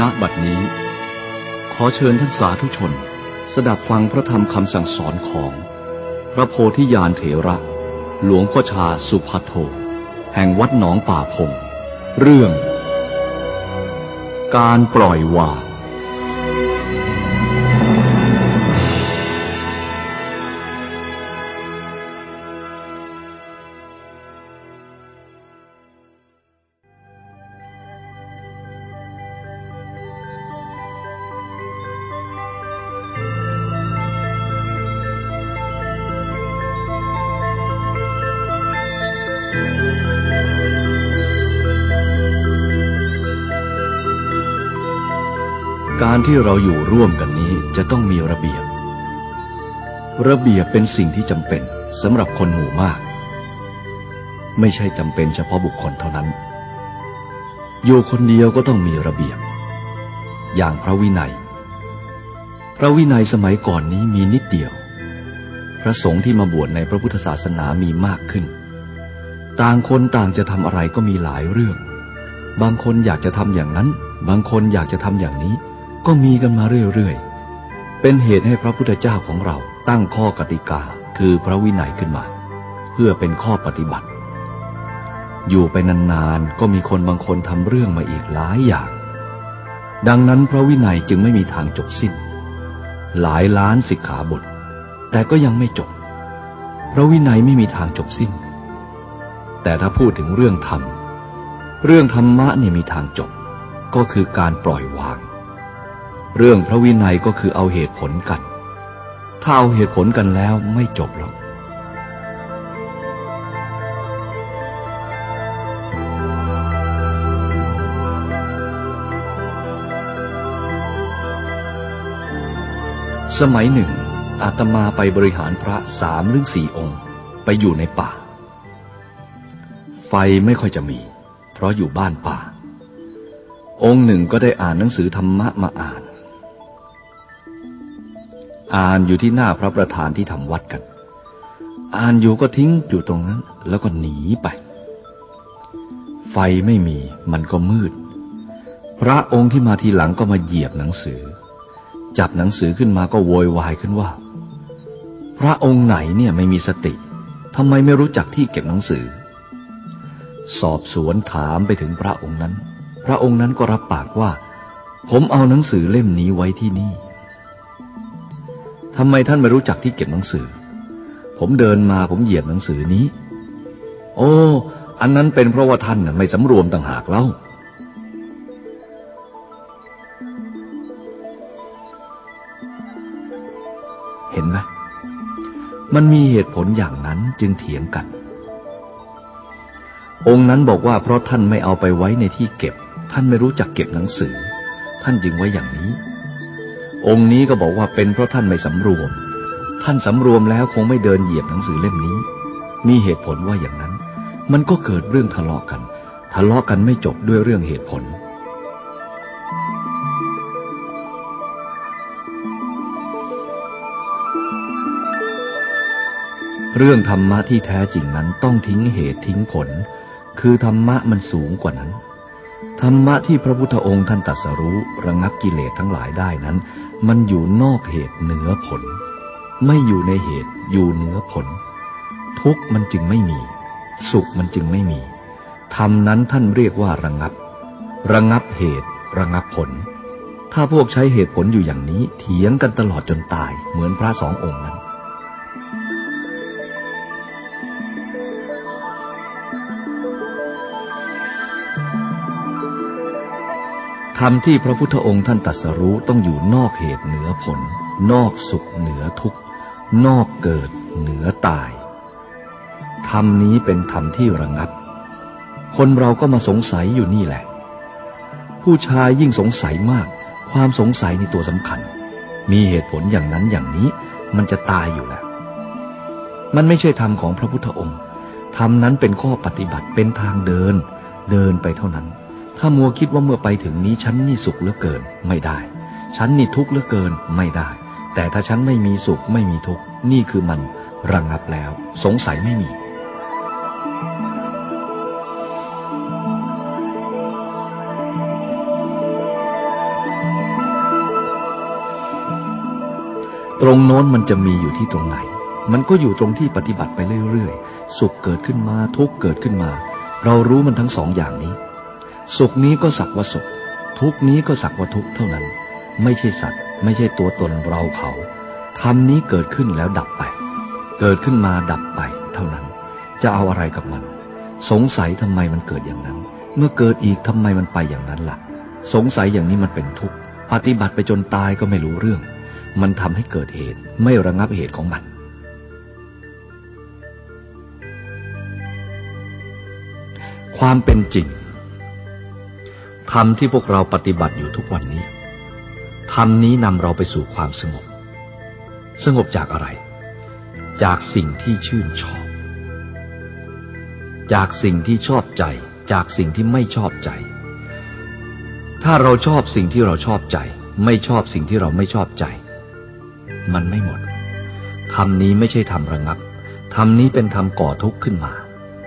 ณบัดนี้ ขอเชิญท่านสาธุชน สดับฟังพระธรรมคำสั่งสอนของ พระโพธิญาณเถระ หลวงพ่อชาสุภัทโท แห่งวัดหนองป่าพง เรื่อง การปล่อยวาง ที่เราอยู่ร่วมกันนี้จะต้องมีระเบียบ ระเบียบเป็นสิ่งที่จำเป็นสำหรับคนหมู่มาก ไม่ใช่จำเป็นเฉพาะบุคคลเท่านั้น อยู่คนเดียวก็ต้องมีระเบียบ อย่างพระวินัย พระวินัยสมัยก่อนนี้มีนิดเดียว พระสงฆ์ที่มาบวชในพระพุทธศาสนามีมากขึ้น ต่างคนต่างจะทำอะไรก็มีหลายเรื่อง บางคนอยากจะทำอย่างนั้น บางคนอยากจะทำอย่างนี้ ก็มีกันมาเรื่อยๆ เป็นเหตุให้พระพุทธเจ้าของเราตั้งข้อกติกาคือพระวินัยขึ้นมา เพื่อเป็นข้อปฏิบัติ อยู่ไปนานๆ ก็มีคนบางคนทำเรื่องมาอีกหลายอย่าง ดังนั้นพระวินัยจึงไม่มีทางจบสิ้น หลายล้านสิกขาบท แต่ก็ยังไม่จบ พระวินัยไม่มีทางจบสิ้น แต่ถ้าพูดถึงเรื่องธรรม เรื่องธรรมะนี่มีทางจบ ก็คือการปล่อยวาง เรื่องพระวินัยก็คือเอาเหตุผลกัน ถ้าเอาเหตุผลกันแล้วไม่จบหรอกสมัยหนึ่ง อาตมาไปบริหารพระสามหรือสี่องค์ ไปอยู่ในป่า ไฟไม่ค่อยจะมี เพราะอยู่บ้านป่า องค์หนึ่งก็ได้อ่านหนังสือธรรมะมาอ่าน อ่านอยู่ที่หน้าพระประธานที่ทำวัดกัน อ่านอยู่ก็ทิ้งอยู่ตรงนั้น แล้วก็หนีไป ไฟไม่มีมันก็มืด พระองค์ที่มาทีหลังก็มาเหยียบหนังสือ จับหนังสือขึ้นมาก็โวยวายขึ้นว่า พระองค์ไหนเนี่ยไม่มีสติทำไมไม่รู้จักที่เก็บหนังสือ สอบสวนถามไปถึงพระองค์นั้น พระองค์นั้นก็รับปากว่า ผมเอาหนังสือเล่มนี้ไว้ที่นี่ ทำไมท่านไม่รู้จักที่เก็บหนังสือ ผมเดินมาผมเหยียบหนังสือนี้ โอ้ อันนั้นเป็นเพราะว่าท่านไม่สำรวมต่างหากเล่าเห็นไหมมันมีเหตุผลอย่างนั้นจึงเถียงกัน องค์นั้นบอกว่าเพราะท่านไม่เอาไปไว้ในที่เก็บ ท่านไม่รู้จักเก็บหนังสือ ท่านจึงไว้อย่างนี้ องค์นี้ก็บอกว่าเป็นเพราะท่านไม่สำรวม ท่านสำรวมแล้วคงไม่เดินเหยียบหนังสือเล่มนี้ มีเหตุผลว่าอย่างนั้น มันก็เกิดเรื่องทะเลาะกัน ทะเลาะกันไม่จบด้วยเรื่องเหตุผล เรื่องธรรมะที่แท้จริงนั้นต้องทิ้งเหตุทิ้งผล คือธรรมะมันสูงกว่านั้น ธรรมะที่พระพุทธองค์ท่านตรัสรู้ระงับกิเลสทั้งหลายได้นั้น มันอยู่นอกเหตุเหนือผล ไม่อยู่ในเหตุอยู่เหนือผล ทุกมันจึงไม่มี สุขมันจึงไม่มีธรรมนั้นท่านเรียกว่าระงับ ระงับเหตุ ระงับผล ถ้าพวกใช้เหตุผลอยู่อย่างนี้เถียงกันตลอดจนตายเหมือนพระสององค์นั้น รรมที่พระพุทธองค์ท่านตรัสรู้ต้องอยู่นอกเหตุเหนือผล นอกสุขเหนือทุกข์ นอกเกิดเหนือตาย ธรรมนี้เป็นธรรมที่ระงับ คนเราก็มาสงสัยอยู่นี่แหละ ผู้ชายยิ่งสงสัยมาก ความสงสัยในตัวสำคัญ มีเหตุผลอย่างนั้นอย่างนี้มันจะตายอยู่แล้ว มันไม่ใช่ธรรมของพระพุทธองค์ ธรรมนั้นเป็นข้อปฏิบัติเป็นทางเดิน เดินไปเท่านั้น ถ้ามัวคิดว่าเมื่อไปถึงนี้ฉันนี่สุขเหลือเกิน ไม่ได้ ฉันนี่ทุกข์เหลือเกินไม่ได้ แต่ถ้าฉันไม่มีสุขไม่มีทุกข์นี่คือมันระงงับแล้ว สงสัยไม่มีตรงโน้นมันจะมีอยู่ที่ตรงไหน มันก็อยู่ตรงที่ปฏิบัติไปเรื่อยๆ สุขเกิดขึ้นมา ทุกข์เกิดขึ้นมา เรารู้มันทั้งสองอย่างนี้ สุขนี้ก็สักว่าสุข ทุกนี้ก็สักว่าทุกเท่านั้น ไม่ใช่สัตว์ ไม่ใช่ตัวตนเราเขาธรรมนี้เกิดขึ้นแล้วดับไป เกิดขึ้นมาดับไปเท่านั้น จะเอาอะไรกับมัน สงสัยทำไมมันเกิดอย่างนั้น เมื่อเกิดอีกทำไมมันไปอย่างนั้นละ่ะ สงสัยอย่างนี้มันเป็นทุกข์ปฏิบัติไปจนตายก็ไม่รู้เรื่อง มันทำให้เกิดเหตุ ไม่ระงับเหตุของมันความเป็นจริง ธรรมที่พวกเราปฏิบัติอยู่ทุกวันนี้ธรรมนี้นำเราไปสู่ความสงบ สงบจากอะไร จากสิ่งที่ชื่นชอบ จากสิ่งที่ชอบใจ จากสิ่งที่ไม่ชอบใจ ถ้าเราชอบสิ่งที่เราชอบใจ ไม่ชอบสิ่งที่เราไม่ชอบใจ มันไม่หมดธรรมนี้ไม่ใช่ธรรมระงับธรรมนี้เป็นธรรมก่อทุกข์ขึ้นมา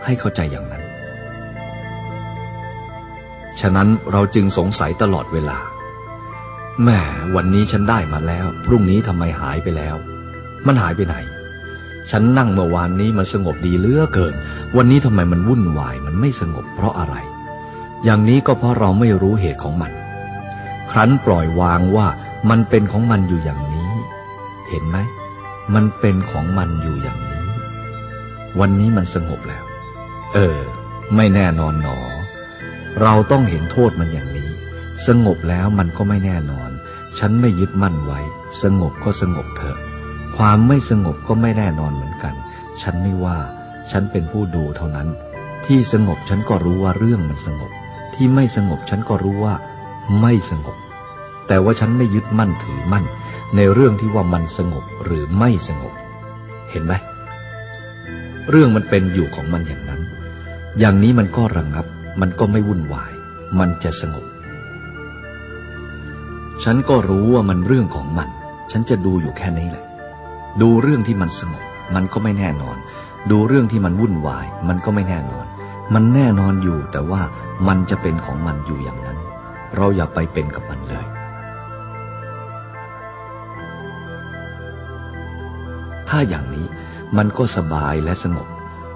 ให้เข้าใจอย่างนั้น ฉะนั้นเราจึงสงสัยตลอดเวลา แม่วันนี้ฉันได้มาแล้ว พรุ่งนี้ทำไมหายไปแล้ว มันหายไปไหน ฉันนั่งเมื่อวานนี้มันสงบดีเหลือเกิน วันนี้ทำไมมันวุ่นวาย มันไม่สงบเพราะอะไร อย่างนี้ก็เพราะเราไม่รู้เหตุของมัน ครั้นปล่อยวางว่ามันเป็นของมันอยู่อย่างนี้ เห็นไหม มันเป็นของมันอยู่อย่างนี้ วันนี้มันสงบแล้ว เออ ไม่แน่นอนหนอ เราต้องเห็นโทษมันอย่างนี้ สงบแล้วมันก็ไม่แน่นอน ฉันไม่ยึดมั่นไว้ สงบก็สงบเถอะ ความไม่สงบก็ไม่แน่นอนเหมือนกัน ฉันไม่ว่า ฉันเป็นผู้ดูเท่านั้น ที่สงบฉันก็รู้ว่าเรื่องมันสงบ ที่ไม่สงบฉันก็รู้ว่า ไม่สงบ แต่ว่าฉันไม่ยึดมั่นถือมั่น ในเรื่องที่ว่ามันสงบหรือไม่สงบ เห็นไหมเรื่องมันเป็นอยู่ของมันอย่างนั้น อย่างนี้มันก็ระงงับ มันก็ไม่วุ่นวาย มันจะสงบ ฉันก็รู้ว่ามันเรื่องของมัน ฉันจะดูอยู่แค่นี้แหละ ดูเรื่องที่มันสงบ มันก็ไม่แน่นอน ดูเรื่องที่มันวุ่นวาย มันก็ไม่แน่นอน มันแน่นอนอยู่แต่ว่ามันจะเป็นของมันอยู่อย่างนั้น เราอย่าไปเป็นกับมันเลย ถ้าอย่างนี้มันก็สบายและสงบ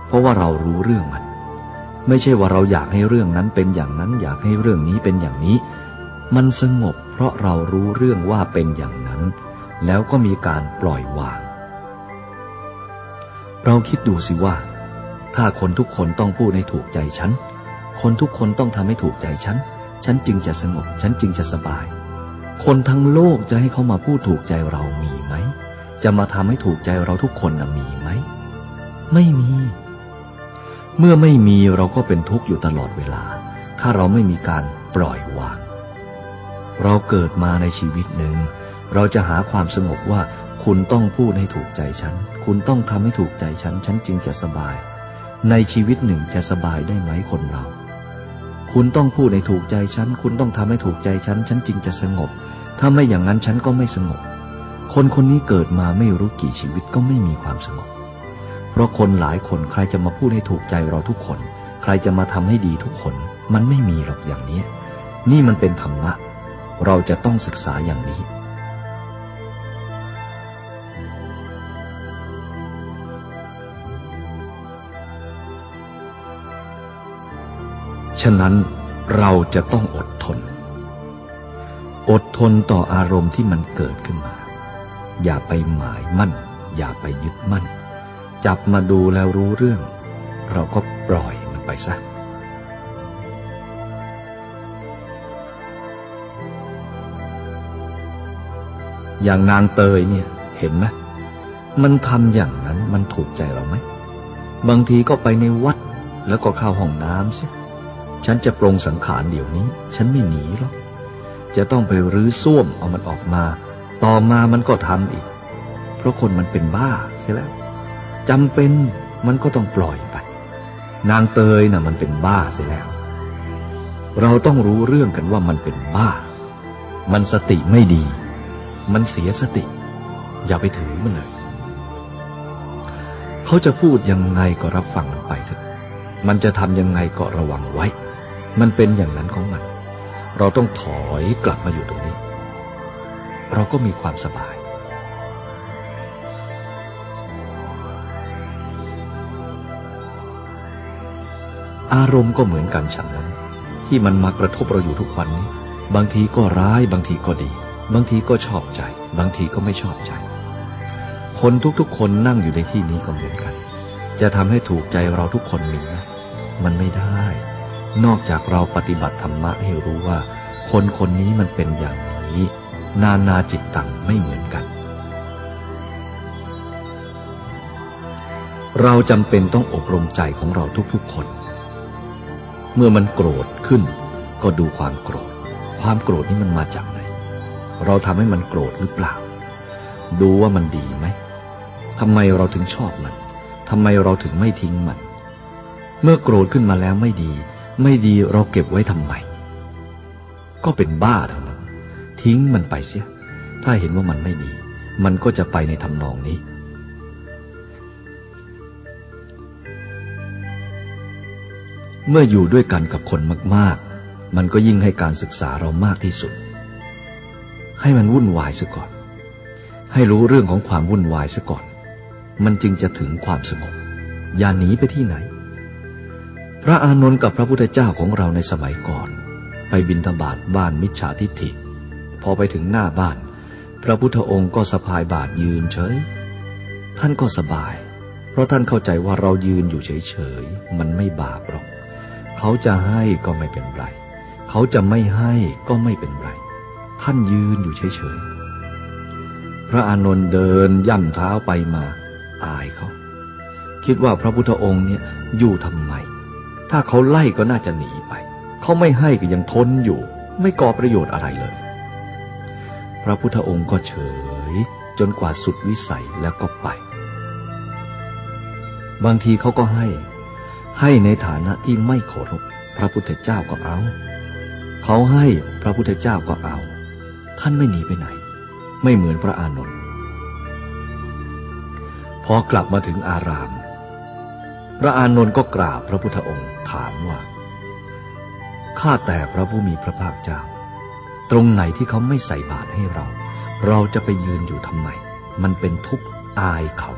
เพราะว่าเรารู้เรื่องมัน ไม่ใช่ว่าเราอยากให้เรื่องนั้นเป็นอย่างนั้นอยากให้เรื่องนี้เป็นอย่างนี้ มันสงบเพราะเรารู้เรื่องว่าเป็นอย่างนั้น แล้วก็มีการปล่อยวาง เราคิดดูสิว่า ถ้าคนทุกคนต้องพูดให้ถูกใจฉัน คนทุกคนต้องทำให้ถูกใจฉัน ฉันจึงจะสงบ ฉันจึงจะสบาย คนทั้งโลกจะให้เขามาพูดถูกใจเรามีไหม จะมาทำให้ถูกใจเราทุกคนนะมีไหม ไม่มี เมื่อไม่มีเราก็เป็นทุกข์อยู่ตลอดเวลา ถ้าเราไม่มีการปล่อยวาง เราเกิดมาในชีวิตหนึ่ง เราจะหาความสงบว่า คุณต้องพูดให้ถูกใจฉัน คุณต้องทำให้ถูกใจฉัน ฉันจึงจะสบาย ในชีวิตหนึ่งจะสบายได้ไหมคนเรา คุณต้องพูดให้ถูกใจฉัน คุณต้องทำให้ถูกใจฉัน ฉันจึงจะสงบ ถ้าไม่อย่างนั้นฉันก็ไม่สงบ คนคนนี้เกิดมาไม่รู้กี่ชีวิตก็ไม่มีความสงบ เพราะคนหลายคนใครจะมาพูดให้ถูกใจเราทุกคน ใครจะมาทำให้ดีทุกคน มันไม่มีหรอกอย่างนี้ นี่มันเป็นธรรมะ เราจะต้องศึกษาอย่างนี้ฉะนั้นเราจะต้องอดทน อดทนต่ออารมณ์ที่มันเกิดขึ้นมา อย่าไปหมายมั่น อย่าไปยึดมั่น จับมาดูแล้วรู้เรื่อง เราก็ปล่อยมันไปซะอย่างนางเตยเนี่ยเห็นไหมมันทำอย่างนั้นมันถูกใจเราไหม บางทีก็ไปในวัดแล้วก็เข้าห้องน้ำสิฉันจะปรงสังขารเดี๋ยวนี้ ฉันไม่หนีหรอก จะต้องไปรื้อส้วมเอามันออกมา ต่อมามันก็ทำอีก เพราะคนมันเป็นบ้าเสียแล้ว จำเป็นมันก็ต้องปล่อยไป นางเตยนะ่ะมันเป็นบ้าเสียแล้ว เราต้องรู้เรื่องกันว่ามันเป็นบ้า มันสติไม่ดี มันเสียสติ อย่าไปถือมันเลย เขาจะพูดยังไงก็รับฟังมันไปเถอะ มันจะทำยังไงก็ระวังไว้ มันเป็นอย่างนั้นของมัน เราต้องถอยกลับมาอยู่ตรงนี้ เราก็มีความสบายารมณ์ก็เหมือนกันฉันนั้น ที่มันมากระทบเราอยู่ทุกวันนี้ บางทีก็ร้าย บางทีก็ดี บางทีก็ชอบใจ บางทีก็ไม่ชอบใจ คนทุกๆ คนนั่งอยู่ในที่นี้ก็เหมือนกัน จะทำให้ถูกใจเราทุกคนมีไหมมันไม่ได้ นอกจากเราปฏิบัติธรรมะให้รู้ว่า คนคนนี้มันเป็นอย่างนี้ นานาจิตตังไม่เหมือนกันเราจำเป็นต้องอบรมใจของเราทุกๆคน เมื่อมันโกรธขึ้น ก็ดูความโกรธ ความโกรธนี้มันมาจากไหน เราทำให้มันโกรธหรือเปล่า ดูว่ามันดีไหมทำไมเราถึงชอบมันทำไมเราถึงไม่ทิ้งมัน เมื่อโกรธขึ้นมาแล้วไม่ดี ไม่ดีเราเก็บไว้ทำไม ก็เป็นบ้าเท่านั้น ทิ้งมันไปเสีย ถ้าเห็นว่ามันไม่ดี มันก็จะไปในทำนองนี้ เมื่ออยู่ด้วยกันกับคนมาก ๆ มันก็ยิ่งให้การศึกษาเรามากที่สุด ให้มันวุ่นวายซะก่อน ให้รู้เรื่องของความวุ่นวายซะก่อน มันจึงจะถึงความสงบ อย่าหนีไปที่ไหน พระอานนท์กับพระพุทธเจ้าของเราในสมัยก่อน ไปบินทบาทบ้านมิจฉาทิฏฐิ พอไปถึงหน้าบ้าน พระพุทธองค์ก็สะพายบาทยืนเฉย ท่านก็สบาย เพราะท่านเข้าใจว่าเรายืนอยู่เฉย ๆ มันไม่บาปหรอก เขาจะให้ก็ไม่เป็นไร เขาจะไม่ให้ก็ไม่เป็นไร ท่านยืนอยู่เฉยๆ พระอานนท์เดินย่ำเท้าไปมา อายเขา คิดว่าพระพุทธองค์เนี่ยอยู่ทำไม ถ้าเขาไล่ก็น่าจะหนีไป เขาไม่ให้ก็ยังทนอยู่ ไม่ก่อประโยชน์อะไรเลย พระพุทธองค์ก็เฉย จนกว่าสุดวิสัยแล้วก็ไป บางทีเขาก็ให้ ให้ในฐานะที่ไม่เคารพพระพุทธเจ้าก็เอา เขาให้พระพุทธเจ้าก็เอา ท่านไม่หนีไปไหน ไม่เหมือนพระอานนท์พอกลับมาถึงอาราม พระอานนท์ก็กราบพระพุทธองค์ถามว่าข้าแต่พระผู้มีพระภาคเจ้า ตรงไหนที่เขาไม่ใส่บาตรให้เรา เราจะไปยืนอยู่ทำไม มันเป็นทุกข์อายเขา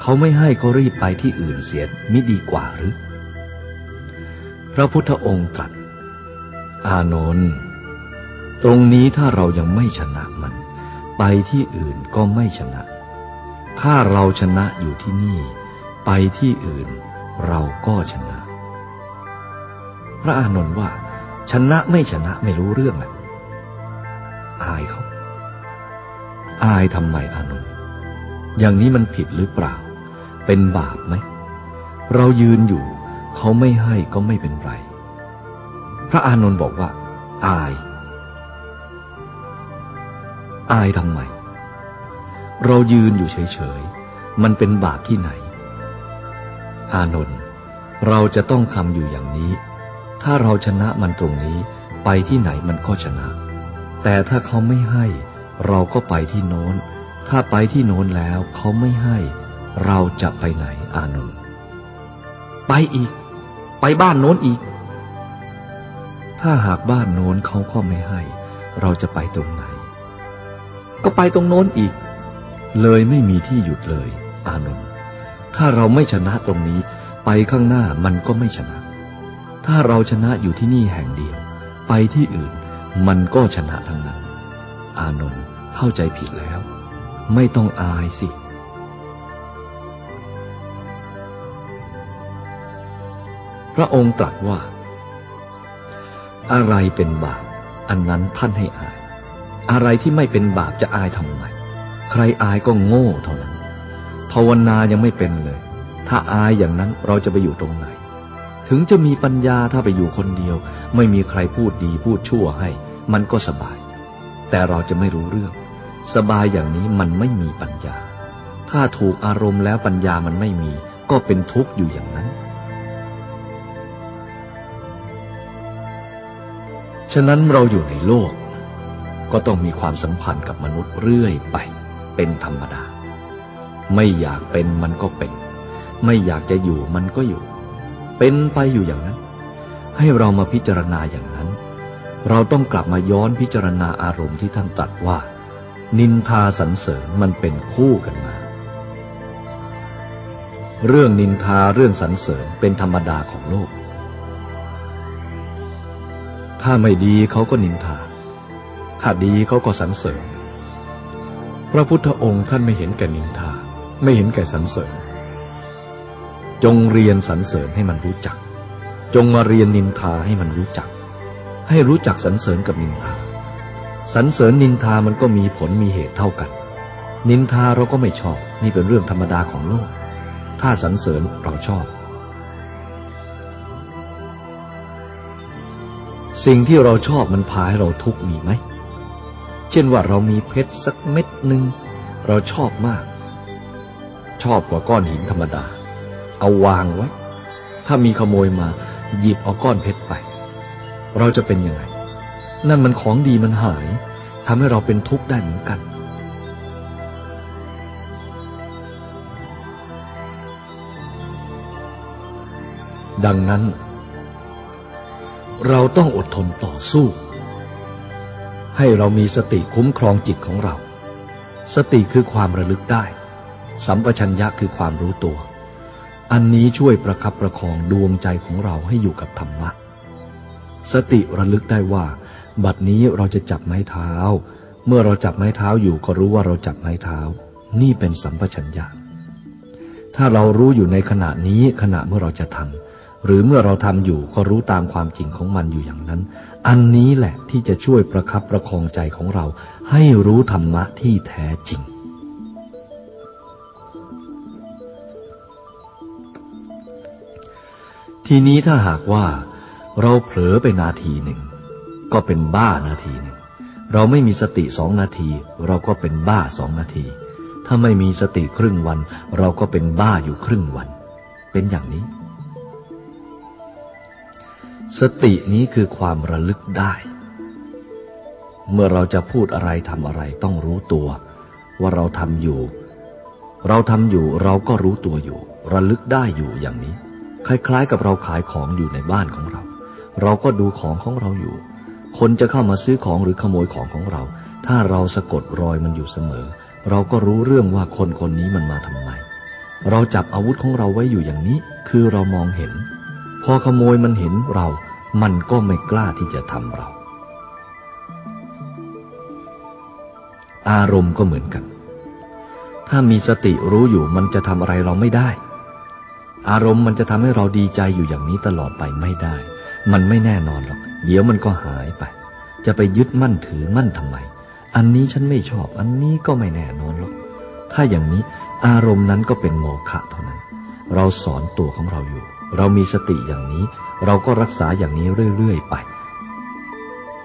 เขาไม่ให้ก็รีบไปที่อื่นเสียมิดีกว่าหรือ พระพุทธองค์ตรัส อานนท์ตรงนี้ถ้าเรายังไม่ชนะมัน ไปที่อื่นก็ไม่ชนะ ถ้าเราชนะอยู่ที่นี่ ไปที่อื่นเราก็ชนะ พระอานนท์ว่า ชนะไม่ชนะไม่รู้เรื่องแหละอายเขาอายทำไมอานนท์อย่างนี้มันผิดหรือเปล่า เป็นบาปไหม เรายืนอยู่ เขาไม่ให้ก็ไม่เป็นไร พระอานนท์บอกว่า อาย อายทำไม เรายืนอยู่เฉยๆ มันเป็นบาปที่ไหน อานนท์เราจะต้องทำอยู่อย่างนี้ ถ้าเราชนะมันตรงนี้ ไปที่ไหนมันก็ชนะ แต่ถ้าเขาไม่ให้ เราก็ไปที่โน้น ถ้าไปที่โน้นแล้วเขาไม่ให้ เราจะไปไหนอานนท์ไปอีก ไปบ้านโน้นอีก ถ้าหากบ้านโน้นเขาก็ไม่ให้ เราจะไปตรงไหน ก็ไปตรงโน้นอีก เลยไม่มีที่หยุดเลย อานนท์ถ้าเราไม่ชนะตรงนี้ ไปข้างหน้ามันก็ไม่ชนะ ถ้าเราชนะอยู่ที่นี่แห่งเดียว ไปที่อื่น มันก็ชนะทั้งนั้น อานนท์เข้าใจผิดแล้ว ไม่ต้องอายสิ ระองค์ตรัสว่า อะไรเป็นบาป อันนั้นท่านให้อาย อะไรที่ไม่เป็นบาปจะอายทำไม ใครอายก็โง่เท่านั้น ภาวนายังไม่เป็นเลย ถ้าอายอย่างนั้นเราจะไปอยู่ตรงไหน ถึงจะมีปัญญาถ้าไปอยู่คนเดียว ไม่มีใครพูดดีพูดชั่วให้ มันก็สบาย แต่เราจะไม่รู้เรื่อง สบายอย่างนี้มันไม่มีปัญญา ถ้าถูกอารมณ์แล้วปัญญามันไม่มี ก็เป็นทุกข์อยู่อย่างนั้น ฉะนั้นเราอยู่ในโลก ก็ต้องมีความสัมพันธ์กับมนุษย์เรื่อยไป เป็นธรรมดา ไม่อยากเป็นมันก็เป็น ไม่อยากจะอยู่มันก็อยู่ เป็นไปอยู่อย่างนั้น ให้เรามาพิจารณาอย่างนั้น เราต้องกลับมาย้อนพิจารณาอารมณ์ที่ท่านตรัสว่า นินทาสรรเสริญมันเป็นคู่กันมา เรื่องนินทาเรื่องสรรเสริญเป็นธรรมดาของโลก ถ้าไม่ดีเขาก็นินทา ถ้าดีเขาก็สรรเสริญ พระพุทธองค์ท่านไม่เห็นแก่นินทา ไม่เห็นแก่สรรเสริญ จงเรียนสรรเสริญให้มันรู้จัก จงมาเรียนนินทาให้มันรู้จัก ให้รู้จักสรรเสริญกับนินทา สรรเสริญนินทามันก็มีผลมีเหตุเท่ากัน นินทาเราก็ไม่ชอบ นี่เป็นเรื่องธรรมดาของโลก ถ้าสรรเสริญเราชอบ สิ่งที่เราชอบมันพาให้เราทุกข์มีไหม เช่นว่าเรามีเพชรสักเม็ดหนึ่งเราชอบมาก ชอบกว่าก้อนหินธรรมดา เอาวางไว้ ถ้ามีขโมยมา หยิบเอาก้อนเพชรไป เราจะเป็นยังไง นั่นมันของดีมันหายทำให้เราเป็นทุกข์ได้เหมือนกัน ดังนั้น เราต้องอดทนต่อสู้ ให้เรามีสติคุ้มครองจิตของเรา สติคือความระลึกได้ สัมปชัญญะคือความรู้ตัว อันนี้ช่วยประคับประคองดวงใจของเราให้อยู่กับธรรมะ สติระลึกได้ว่า บัดนี้เราจะจับไม้เท้า เมื่อเราจับไม้เท้าอยู่ก็รู้ว่าเราจับไม้เท้า นี่เป็นสัมปชัญญะถ้าเรารู้อยู่ในขณะนี้ขณะเมื่อเราจะทำ หรือเมื่อเราทำอยู่ก็รู้ตามความจริงของมันอยู่อย่างนั้น อันนี้แหละที่จะช่วยประคับประคองใจของเรา ให้รู้ธรรมะที่แท้จริง ทีนี้ถ้าหากว่า เราเผลอไปนาทีหนึ่ง ก็เป็นบ้านาทีหนึ่ง เราไม่มีสติสองนาที เราก็เป็นบ้าสองนาที ถ้าไม่มีสติครึ่งวัน เราก็เป็นบ้าอยู่ครึ่งวัน เป็นอย่างนี้ สตินี้คือความระลึกได้ เมื่อเราจะพูดอะไรทำอะไรต้องรู้ตัว ว่าเราทำอยู่ เราทำอยู่เราก็รู้ตัวอยู่ ระลึกได้อยู่อย่างนี้ คล้ายๆ กับเราขายของอยู่ในบ้านของเรา เราก็ดูของของเราอยู่ คนจะเข้ามาซื้อของหรือขโมยของของเรา ถ้าเราสะกดรอยมันอยู่เสมอ เราก็รู้เรื่องว่าคนคนนี้มันมาทำไม เราจับอาวุธของเราไว้อยู่อย่างนี้ คือเรามองเห็น พอขโมยมันเห็นเรา มันก็ไม่กล้าที่จะทำเรา อารมณ์ก็เหมือนกัน ถ้ามีสติรู้อยู่มันจะทำอะไรเราไม่ได้ อารมณ์มันจะทำให้เราดีใจอยู่อย่างนี้ตลอดไปไม่ได้ มันไม่แน่นอนหรอก เดี๋ยวมันก็หายไป จะไปยึดมั่นถือมั่นทำไม อันนี้ฉันไม่ชอบ อันนี้ก็ไม่แน่นอนหรอก ถ้าอย่างนี้อารมณ์นั้นก็เป็นโมฆะเท่านั้น เราสอนตัวของเราอยู่ เรามีสติอย่างนี้ เราก็รักษาอย่างนี้เรื่อยๆไป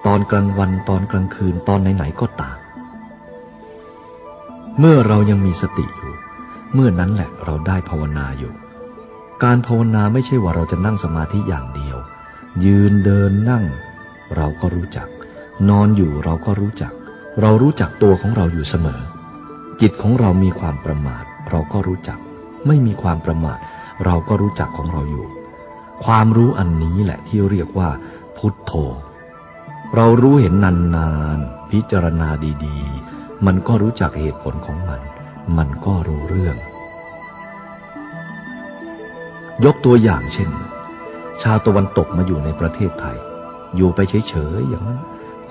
ตอนกลางวันตอนกลางคืนตอนไหนๆก็ตาม เมื่อเรายังมีสติอยู่ เมื่อนั้นแหละเราได้ภาวนาอยู่ การภาวนาไม่ใช่ว่าเราจะนั่งสมาธิอย่างเดียว ยืนเดินนั่ง เราก็รู้จัก นอนอยู่เราก็รู้จัก เรารู้จักตัวของเราอยู่เสมอ จิตของเรามีความประมาท เราก็รู้จัก ไม่มีความประมาท เราก็รู้จักของเราอยู่ ความรู้อันนี้แหละที่เรียกว่า พุทโธ เรารู้เห็นนานๆ พิจารณาดีๆ มันก็รู้จักเหตุผลของมัน มันก็รู้เรื่อง ยกตัวอย่างเช่น ชาวตะวันตกมาอยู่ในประเทศไทย อยู่ไปเฉยๆอย่างนั้น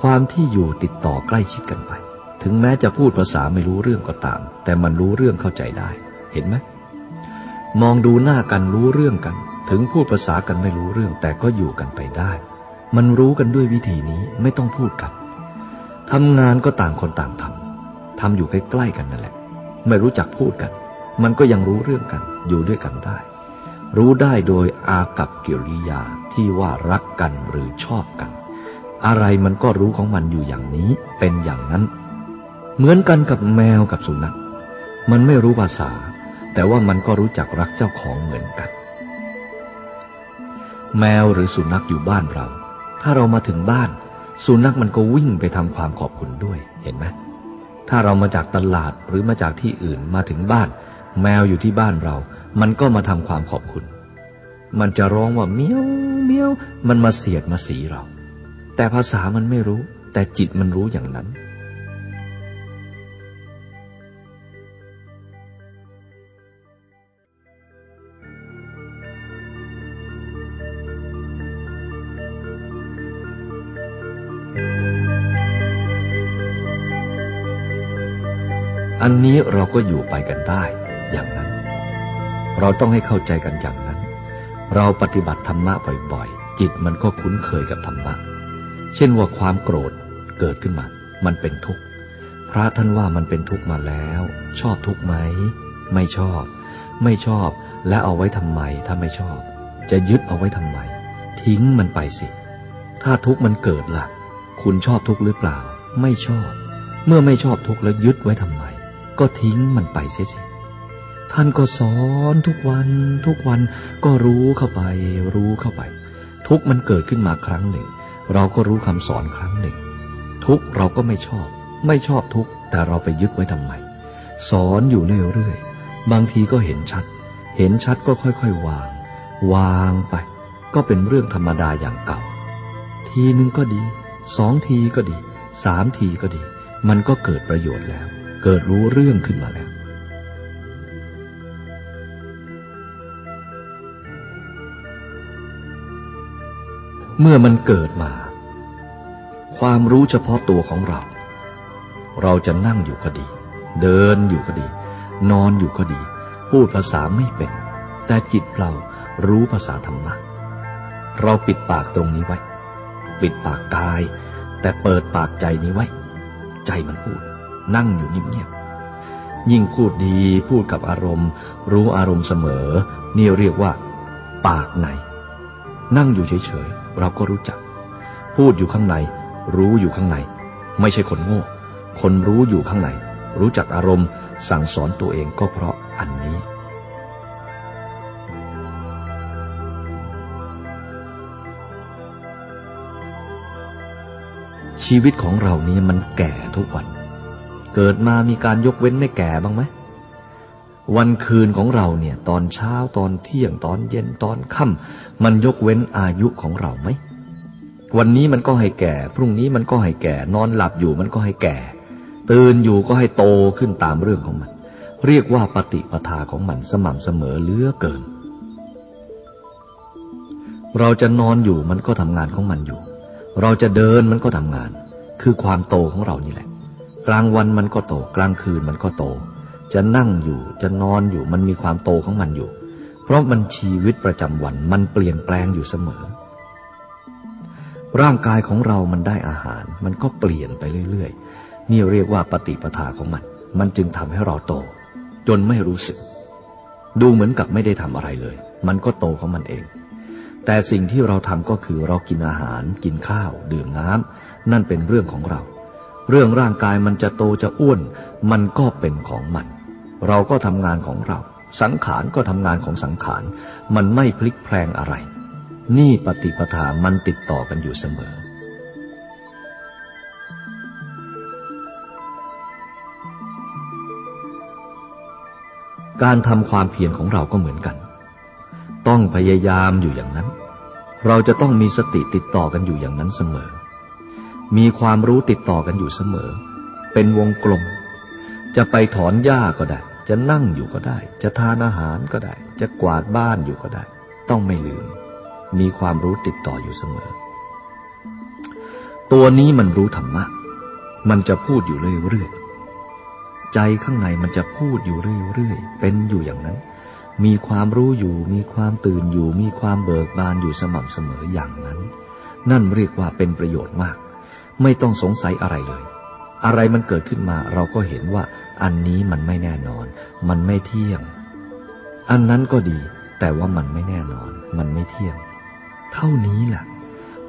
ความที่อยู่ติดต่อใกล้ชิดกันไป ถึงแม้จะพูดภาษาไม่รู้เรื่องก็ตาม แต่มันรู้เรื่องเข้าใจได้ เห็นไหม มองดูหน้ากันรู้เรื่องกัน ถึงพูดภาษากันไม่รู้เรื่อง แต่ก็อยู่กันไปได้ มันรู้กันด้วยวิธีนี้ไม่ต้องพูดกันทำงานก็ต่างคนต่างทำทำอยู่ใกล้ๆกันนั่นแหละ ไม่รู้จักพูดกัน มันก็ยังรู้เรื่องกัน อยู่ด้วยกันได้ รู้ได้โดยอากับกิริยาที่ว่ารักกันหรือชอบกัน อะไรมันก็รู้ของมันอยู่อย่างนี้ เป็นอย่างนั้น เหมือนกันกับแมวกับสุนัข มันไม่รู้ภาษา แต่ว่ามันก็รู้จักรักเจ้าของเหมือนกัน แมวหรือสุนัขอยู่บ้านเรา ถ้าเรามาถึงบ้าน สุนัขมันก็วิ่งไปทำความขอบคุณด้วย เห็นไหมถ้าเรามาจากตลาดหรือมาจากที่อื่นมาถึงบ้าน แมวอยู่ที่บ้านเรา มันก็มาทำความขอบคุณ มันจะร้องว่าเมียวเมียว มันมาเสียดมาสีเรา แต่ภาษามันไม่รู้ แต่จิตมันรู้อย่างนั้น อันนี้เราก็อยู่ไปกันได้อย่างนั้น เราต้องให้เข้าใจกันอย่างนั้น เราปฏิบัติธรรมะบ่อยๆ จิตมันก็คุ้นเคยกับธรรมะ เช่นว่าความโกรธเกิดขึ้นมา มันเป็นทุกข์ พระท่านว่ามันเป็นทุกข์มาแล้ว ชอบทุกข์ไหม ไม่ชอบ ไม่ชอบและเอาไว้ทำไมถ้าไม่ชอบ จะยึดเอาไว้ทำไม ทิ้งมันไปสิ ถ้าทุกข์มันเกิดละ่ะ คุณชอบทุกข์หรือเปล่า ไม่ชอบ เมื่อไม่ชอบทุกข์แล้วยึดไว้ทำไม ก็ทิ้งมันไปเสียท่านก็สอนทุกวันทุกวันก็รู้เข้าไป รู้เข้าไป ทุกมันเกิดขึ้นมาครั้งหนึ่ง เราก็รู้คำสอนครั้งหนึ่ง ทุกเราก็ไม่ชอบ ไม่ชอบทุกแต่เราไปยึดไว้ทำไม สอนอยู่เรื่อยๆบางทีก็เห็นชัด เห็นชัดก็ค่อยๆวาง วางไป ก็เป็นเรื่องธรรมดาอย่างเก่า ทีนึงก็ดี สองทีก็ดี สามทีก็ดี มันก็เกิดประโยชน์แล้ว เกิดรู้เรื่องขึ้นมาแล้ว เมื่อมันเกิดมา ความรู้เฉพาะตัวของเรา เราจะนั่งอยู่ก็ดี เดินอยู่ก็ดี นอนอยู่ก็ดี พูดภาษาไม่เป็น แต่จิตเรารู้ภาษาธรรมะ เราปิดปากตรงนี้ไว้ ปิดปากกาย แต่เปิดปากใจนี้ไว้ ใจมันพูด นั่งอยู่เงียบๆยิ่งพูดดีพูดกับอารมณ์ รู้อารมณ์เสมอ นี่เรียกว่า ปากใน นั่งอยู่เฉยๆเราก็รู้จัก พูดอยู่ข้างใน รู้อยู่ข้างใน ไม่ใช่คนโง่ คนรู้อยู่ข้างใน รู้จักอารมณ์ สั่งสอนตัวเองก็เพราะอันนี้ชีวิตของเรานี้มันแก่ทุกวัน เกิดมามีการยกเว้นไม่แก่บ้างไหม วันคืนของเราเนี่ย ตอนเช้าตอนเที่ยงตอนเย็นตอนค่ำมันยกเว้นอายุของเราไหม วันนี้มันก็ให้แก่ พรุ่งนี้มันก็ให้แก่ นอนหลับอยู่มันก็ให้แก่ ตื่นอยู่ก็ให้โตขึ้นตามเรื่องของมัน เรียกว่าปฏิปทาของมันสม่ำเสมอเหลือเกิน เราจะนอนอยู่มันก็ทำงานของมันอยู่ เราจะเดินมันก็ทำงาน คือความโตของเรานี่แหละ กลางวันมันก็โต กลางคืนมันก็โต จะนั่งอยู่จะนอนอยู่มันมีความโตของมันอยู่ เพราะมันชีวิตประจำวันมันเปลี่ยนแปลงอยู่เสมอ ร่างกายของเรามันได้อาหาร มันก็เปลี่ยนไปเรื่อยๆ นี่เรียกว่าปฏิปทาของมัน มันจึงทำให้เราโต จนไม่รู้สึก ดูเหมือนกับไม่ได้ทำอะไรเลย มันก็โตของมันเอง แต่สิ่งที่เราทำก็คือเรากินอาหาร กินข้าว ดื่มน้ำนั่นเป็นเรื่องของเรา เรื่องร่างกายมันจะโตจะอ้วน มันก็เป็นของมัน เราก็ทำงานของเรา สังขารก็ทำงานของสังขาร มันไม่พลิกแพลงอะไร นี่ปฏิปทามันติดต่อกันอยู่เสมอ การทำความเพียรของเราก็เหมือนกัน ต้องพยายามอยู่อย่างนั้น เราจะต้องมีสติติดต่อกันอยู่อย่างนั้นเสมอ มีความรู้ติดต่อกันอยู่เสมอ เป็นวงกลม จะไปถอนหญ้าก็ได้ จะนั่งอยู่ก็ได้ จะทานอาหารก็ได้ จะกวาดบ้านอยู่ก็ได้ ต้องไม่ลืม มีความรู้ติดต่ออยู่เสมอ ตัวนี้มันรู้ธรรมะ มันจะพูดอยู่เรื่อยๆ ใจข้างในมันจะพูดอยู่เรื่อยๆ เป็นอยู่อย่างนั้น มีความรู้อยู่ มีความตื่นอยู่ มีความเบิกบานอยู่สม่ำเสมออย่างนั้น นั่นเรียกว่าเป็นประโยชน์มาก ไม่ต้องสงสัยอะไรเลย อะไรมันเกิดขึ้นมาเราก็เห็นว่าอันนี้มันไม่แน่นอน มันไม่เที่ยง อันนั้นก็ดี แต่ว่ามันไม่แน่นอน มันไม่เที่ยง เท่านี้แหละ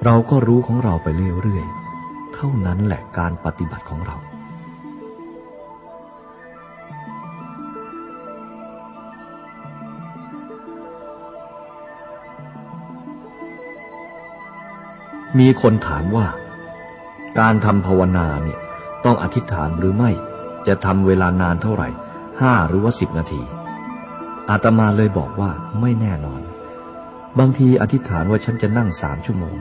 เราก็รู้ของเราไปเรื่อยๆ เท่านั้นแหละการปฏิบัติของเรามีคนถามว่า การทำภาวนาเนี่ยต้องอธิษฐานหรือไม่ จะทำเวลานานเท่าไหร่ห้าหรือว่าสิบนาที อาตมาเลยบอกว่าไม่แน่นอน บางทีอธิษฐานว่าฉันจะนั่งสามชั่วโมง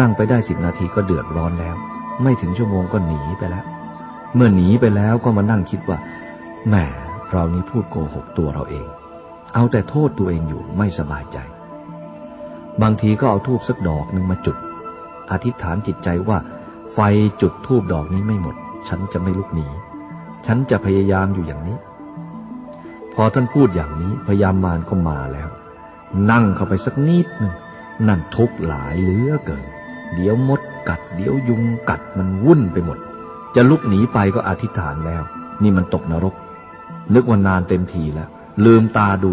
นั่งไปได้สิบนาทีก็เดือดร้อนแล้ว ไม่ถึงชั่วโมงก็หนีไปแล้ว เมื่อหนีไปแล้วก็มานั่งคิดว่าแหมเรานี้พูดโกหกตัวเราเอง เอาแต่โทษตัวเองอยู่ไม่สบายใจ บางทีก็เอาทูบสักดอกหนึ่งมาจุด อธิษฐานจิตใจว่า ไฟจุดทูบดอกนี้ไม่หมด ฉันจะไม่ลุกหนี ฉันจะพยายามอยู่อย่างนี้ พอท่านพูดอย่างนี้พยามารก็มาแล้ว นั่งเข้าไปสักนิดหนึ่งนั่นทุกหลายเหลือเกิน เดี๋ยวมดกัด เดี๋ยวยุงกัดมันวุ่นไปหมด จะลุกหนีไปก็อธิษฐานแล้ว นี่มันตกนรก นึกว่านานเต็มทีแล้ว ลืมตาดู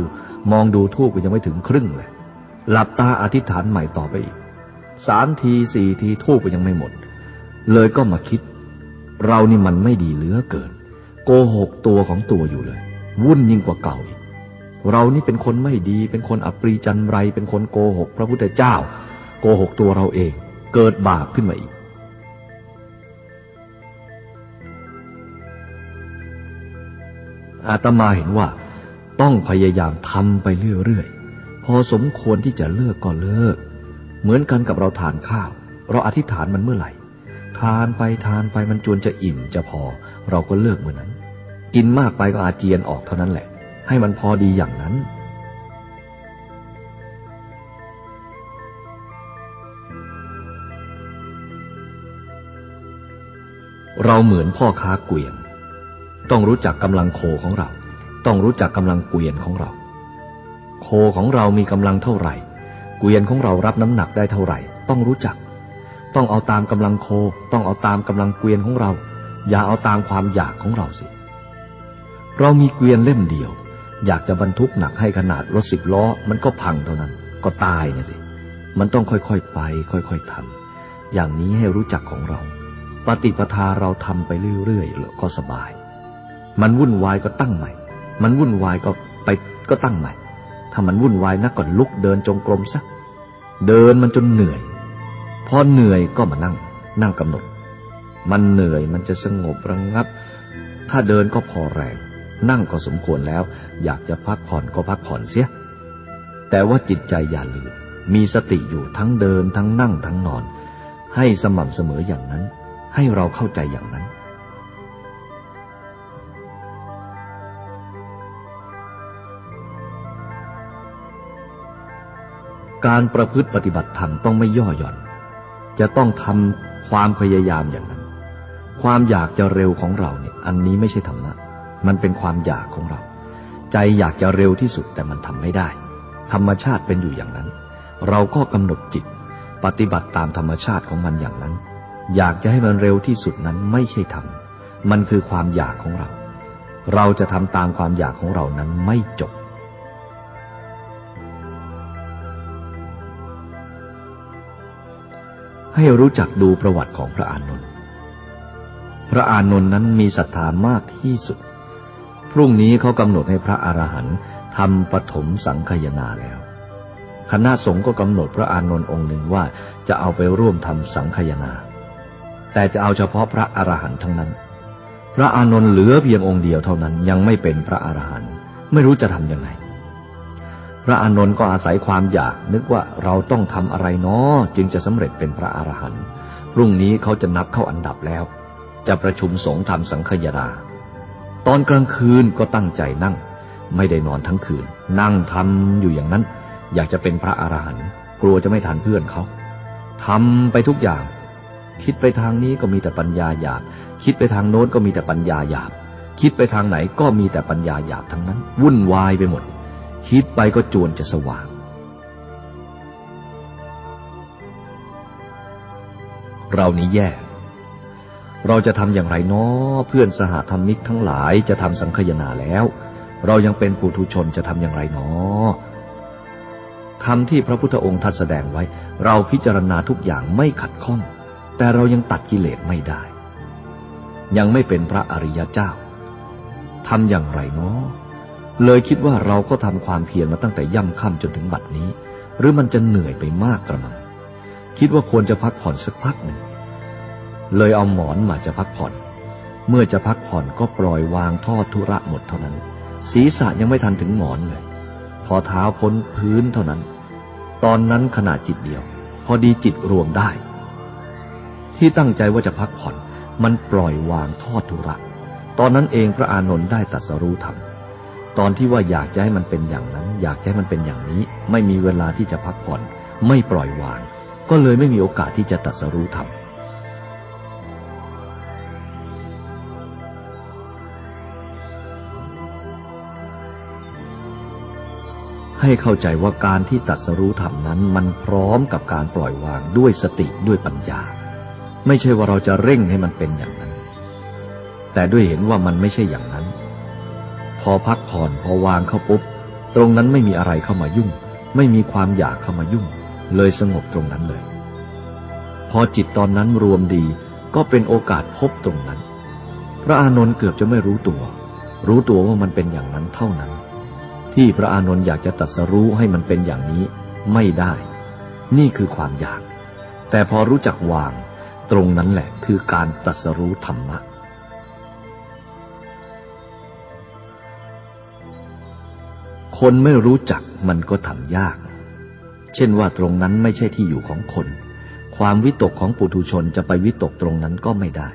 มองดูทูบก็ยังไม่ถึงครึ่งเลย หลับตาอธิษฐานใหม่ต่อไปอีก สามทีสี่ทีทูบก็ยังไม่หมด เลยก็มาคิด เรานี่มันไม่ดีเหลือเกิน โกหกตัวของตัวอยู่เลย วุ่นยิ่งกว่าเก่าอีก เรานี่เป็นคนไม่ดี เป็นคนอัปรีจันไร เป็นคนโกหก พระพุทธเจ้า โกหกตัวเราเอง เกิดบาปขึ้นมาอีก อาตมาเห็นว่าต้องพยายามทำไปเรื่อยๆ พอสมควรที่จะเลิกก็เลิก เหมือนกันกับเราทานข้าว เราอธิษฐานมันเมื่อไหร่ ทานไปทานไปมันจวนจะอิ่มจะพอ เราก็เลิกเมื่อนั้น กินมากไปก็อาเจียนออกเท่านั้นแหละ ให้มันพอดีอย่างนั้น เราเหมือนพ่อค้าเกวียน ต้องรู้จักกำลังโคของเรา ต้องรู้จักกำลังเกวียนของเรา โคของเรามีกำลังเท่าไหร่ เกวียนของเรารับน้ำหนักได้เท่าไหร่ ต้องรู้จัก ต้องเอาตามกำลังโค ต้องเอาตามกำลังเกวียนของเรา อย่าเอาตามความอยากของเราสิ เรามีเกวียนเล่มเดียว อยากจะบรรทุกหนักให้ขนาดรถสิบล้อ มันก็พังเท่านั้น ก็ตายนะสิ มันต้องค่อยๆไป ค่อยๆทำอย่างนี้ให้รู้จักของเรา ปฏิปทาเราทำไปเรื่อยๆก็สบาย มันวุ่นวายก็ตั้งใหม่ มันวุ่นวายก็ไปก็ตั้งใหม่ ถ้ามันวุ่นวายนักก็ลุกเดินจงกรมสักเดินมันจนเหนื่อย พอเหนื่อยก็มานั่ง นั่งกำหนด มันเหนื่อยมันจะสงบระงงับ ถ้าเดินก็พอแรง นั่งก็สมควรแล้ว อยากจะพักผ่อนก็พักผ่อนเสีย แต่ว่าจิตใจอย่าลืม มีสติอยู่ทั้งเดินทั้งนั่งทั้งนอน ให้สม่ำเสมออย่างนั้น ให้เราเข้าใจอย่างนั้นการประพฤติปฏิบัติธรรมต้องไม่ย่อหย่อน จะต้องทำความพยายามอย่างนั้น ความอยากจะเร็วของเราเนี่ย อันนี้ไม่ใช่ธรรมะ มันเป็นความอยากของเรา ใจอยากจะเร็วที่สุดแต่มันทำไม่ได้ ธรรมชาติเป็นอยู่อย่างนั้น เราก็กำหนดจิต ปฏิบัติตามธรรมชาติของมันอย่างนั้น อยากจะให้มันเร็วที่สุดนั้นไม่ใช่ธรรม มันคือความอยากของเรา เราจะทำตามความอยากของเรานั้นไม่จบ ให้รู้จักดูประวัติของพระอานนท์พระอานนท์นั้นมีศรัทธามากที่สุด พรุ่งนี้เขากำหนดให้พระอรหันต์ทำปฐมสังคยนาแล้ว คณะสงฆ์ก็กำหนดพระอานนท์องค์หนึ่งว่าจะเอาไปร่วมทำสังคยนา แต่จะเอาเฉพาะพระอรหันต์ทั้งนั้น พระอานนท์เหลือเพียงองค์เดียวเท่านั้นยังไม่เป็นพระอรหันต์ไม่รู้จะทำยังไง ระอานนท์ก็อาศัยความอยากนึกว่าเราต้องทำอะไรนาะจึงจะสำเร็จเป็นพระอรหันต์พรุ่งนี้เขาจะนับเข้าอันดับแล้ว จะประชุมสงฆ์ทำสังคยาตอนกลางคืนก็ตั้งใจนั่ง ไม่ได้นอนทั้งคืน นั่งทำอยู่อย่างนั้น อยากจะเป็นพระอรหันต์กลัวจะไม่ทันเพื่อนเขาทำไปทุกอย่าง คิดไปทางนี้ก็มีแต่ปัญญาหยาบ คิดไปทางโน้นก็มีแต่ปัญญาหยาบ คิดไปทางไหนก็มีแต่ปัญญาหยาบทั้งนั้น วุ่นวายไปหมด คิดไปก็จวนจะสว่าง เรานี้แย่ เราจะทำอย่างไรนาะเพื่อนสหธรรมิกทั้งหลายจะทำสังคยนาแล้ว เรายังเป็นปุถุชนจะทำอย่างไรนาะทำที่พระพุทธองค์ทัดแสดงไว้ เราพิจารณาทุกอย่างไม่ขัดข้อง แต่เรายังตัดกิเลสไม่ได้ ยังไม่เป็นพระอริยเจ้าทำอย่างไรเนาะ เลยคิดว่าเราก็ทำความเพียรมาตั้งแต่ย่ำค่ำจนถึงบัดนี้ หรือมันจะเหนื่อยไปมากกระมัง คิดว่าควรจะพักผ่อนสักพักหนึ่ง เลยเอาหมอนมาจะพักผ่อน เมื่อจะพักผ่อนก็ปล่อยวางทอดธุระหมดเท่านั้น ศีรษะยังไม่ทันถึงหมอนเลย พอเท้าพ้นพื้นเท่านั้น ตอนนั้นขณะจิตเดียว พอดีจิตรวมได้ ที่ตั้งใจว่าจะพักผ่อน มันปล่อยวางทอดธุระ ตอนนั้นเองพระอานนท์ได้ตัดสรู้ธรรม ตอนที่ว่าอยากจะให้มันเป็นอย่างนั้น อยากจะให้มันเป็นอย่างนี้ ไม่มีเวลาที่จะพักผ่อน ไม่ปล่อยวาง ก็เลยไม่มีโอกาสที่จะตัดสรู้ธรรมให้เข้าใจว่าการที่ตัดสรู้ธรรมนั้นมันพร้อมกับการปล่อยวางด้วยสติด้วยปัญญา ไม่ใช่ว่าเราจะเร่งให้มันเป็นอย่างนั้น แต่ด้วยเห็นว่ามันไม่ใช่อย่างนั้น อพักผ่อนพอวางเข้าปุ๊บ ตรงนั้นไม่มีอะไรเข้ามายุ่ง ไม่มีความอยากเข้ามายุ่ง เลยสงบตรงนั้นเลย พอจิตตอนนั้นรวมดีก็เป็นโอกาสพบตรงนั้น พระอานนท์เกือบจะไม่รู้ตัว รู้ตัวว่ามันเป็นอย่างนั้นเท่านั้น ที่พระอานนท์อยากจะตัดสรู้ให้มันเป็นอย่างนี้ไม่ได้ นี่คือความอยาก แต่พอรู้จักวาง ตรงนั้นแหละคือการตัดสรู้ธรรมะ คนไม่รู้จักมันก็ทำยาก เช่นว่าตรงนั้นไม่ใช่ที่อยู่ของคน ความวิตกของปุถุชนจะไปวิตกตรงนั้นก็ไม่ได้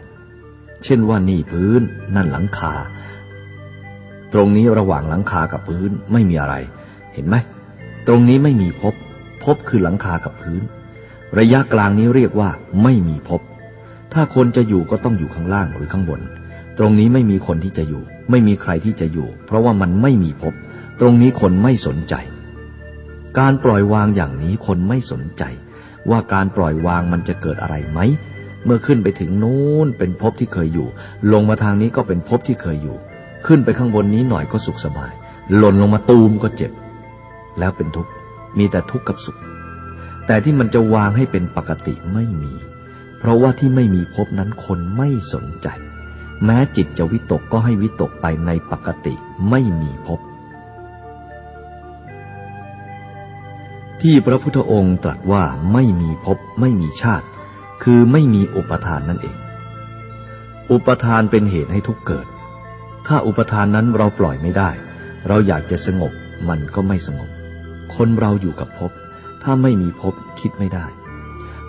เช่นว่านี่พื้น นั่นหลังคา ตรงนี้ระหว่างหลังคากับพื้นไม่มีอะไร เห็นไหม ตรงนี้ไม่มีพบ พบคือหลังคากับพื้น ระยะกลางนี้เรียกว่า ไม่มีพบ ถ้าคนจะอยู่ก็ต้องอยู่ข้างล่างหรือข้างบน ตรงนี้ไม่มีคนที่จะอยู่ ไม่มีใครที่จะอยู่ เพราะว่ามันไม่มีพบ ตรงนี้คนไม่สนใจ การปล่อยวางอย่างนี้คนไม่สนใจ ว่าการปล่อยวางมันจะเกิดอะไรไหม เมื่อขึ้นไปถึงนู้นเป็นภพที่เคยอยู่ ลงมาทางนี้ก็เป็นภพที่เคยอยู่ ขึ้นไปข้างบนนี้หน่อยก็สุขสบาย หล่นลงมาตูมก็เจ็บ แล้วเป็นทุกข์ มีแต่ทุกข์กับสุข แต่ที่มันจะวางให้เป็นปกติไม่มี เพราะว่าที่ไม่มีภพนั้นคนไม่สนใจ แม้จิตจะวิตกก็ให้วิตกไปในปกติไม่มีภพ ที่พระพุทธองค์ตรัสว่าไม่มีภพไม่มีชาติ คือไม่มีอุปทานนั่นเอง อุปทานเป็นเหตุให้ทุกเกิด ถ้าอุปทานนั้นเราปล่อยไม่ได้ เราอยากจะสงบมันก็ไม่สงบ คนเราอยู่กับภพถ้าไม่มีภพคิดไม่ได้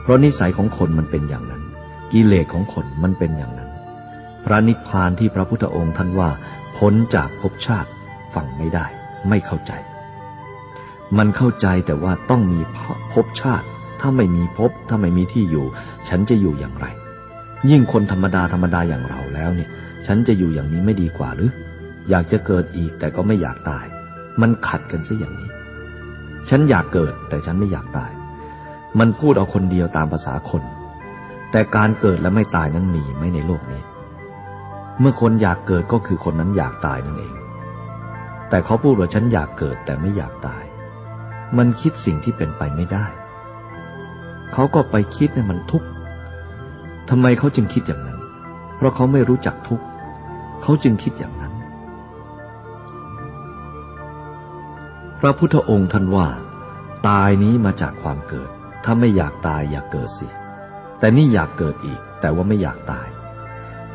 เพราะนิสัยของคนมันเป็นอย่างนั้น กิเลสของคนมันเป็นอย่างนั้น พระนิพพานที่พระพุทธองค์ท่านว่า พ้นจากภพชาติฟังไม่ได้ ไม่เข้าใจ มันเข้าใจแต่ว่าต้องมีภพชาติ ถ้าไม่มีภพถ้าไม่มีที่อยู่ ฉันจะอยู่อย่างไร ยิ่งคนธรรมดาธรรมดาอย่างเราแล้วเนี่ย ฉันจะอยู่อย่างนี้ไม่ดีกว่าหรือ อยากจะเกิดอีกแต่ก็ไม่อยากตาย มันขัดกันซะอย่างนี้ ฉันอยากเกิดแต่ฉันไม่อยากตาย มันพูดเอาคนเดียวตามภาษาคน แต่การเกิดและไม่ตายนั้นมีไม่ในโลกนี้ เมื่อคนอยากเกิดก็คือคนนั้นอยากตายนั่นเอง แต่เขาพูดว่าฉันอยากเกิดแต่ไม่อยากตาย มันคิดสิ่งที่เป็นไปไม่ได้ เขาก็ไปคิดในมันทุกข์ทำไมเขาจึงคิดอย่างนั้น เพราะเขาไม่รู้จักทุกข์ เขาจึงคิดอย่างนั้น พระพุทธองค์ท่านว่า ตายนี้มาจากความเกิด ถ้าไม่อยากตายอย่าเกิดสิ แต่นี่อยากเกิดอีก แต่ว่าไม่อยากตาย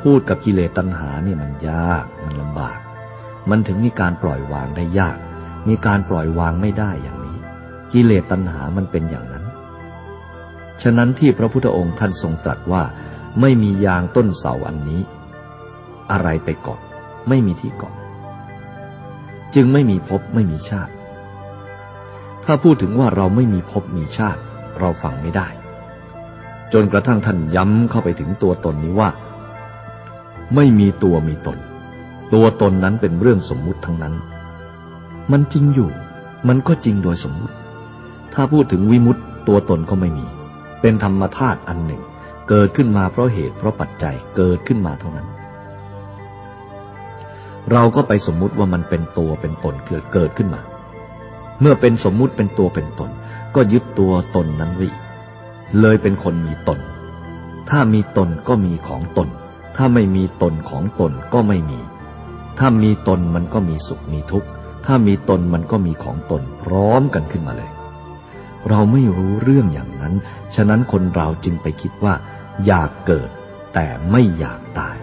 พูดกับกิเลสตัณหาเนี่ยมันยาก มันลำบาก มันถึงมีการปล่อยวางได้ยาก มีการปล่อยวางไม่ได้อย่างนี้ กิเลสตัณหามันเป็นอย่างนั้น ฉะนั้นที่พระพุทธองค์ท่านทรงตรัสว่า ไม่มียางต้นเสาอันนี้ อะไรไปเกาะไม่มีที่เกาะจึงไม่มีภพไม่มีชาติ ถ้าพูดถึงว่าเราไม่มีภพมีชาติ เราฟังไม่ได้ จนกระทั่งท่านย้ำเข้าไปถึงตัวตนนี้ว่า ไม่มีตัวมีตน ตัวตนนั้นเป็นเรื่องสมมุติทั้งนั้น มันจริงอยู่ มันก็จริงโดยสมมุติ ถ้าพูดถึงวิมุตต์ตัวตนก็ไม่มี เป็นธรรมธาตุอันหนึ่ง เกิดขึ้นมาเพราะเหตุเพราะปัจจัยเกิดขึ้นมาเท่านั้น เราก็ไปสมมุติว่ามันเป็นตัวเป็นตนเกิดเกิดขึ้นมา เมื่อเป็นสมมุติเป็นตัวเป็นตน ก็ยึดตัวตนนั้นไว้เลยเป็นคนมีตน ถ้ามีตนก็มีของตน ถ้าไม่มีตนของตนก็ไม่มี ถ้ามีตนมันก็มีสุขมีทุกข์ ถ้ามีตนมันก็มีของตนพร้อมกันขึ้นมาเลย เราไม่รู้เรื่องอย่างนั้น ฉะนั้นคนเราจึงไปคิดว่า อยากเกิดแต่ไม่อยากตาย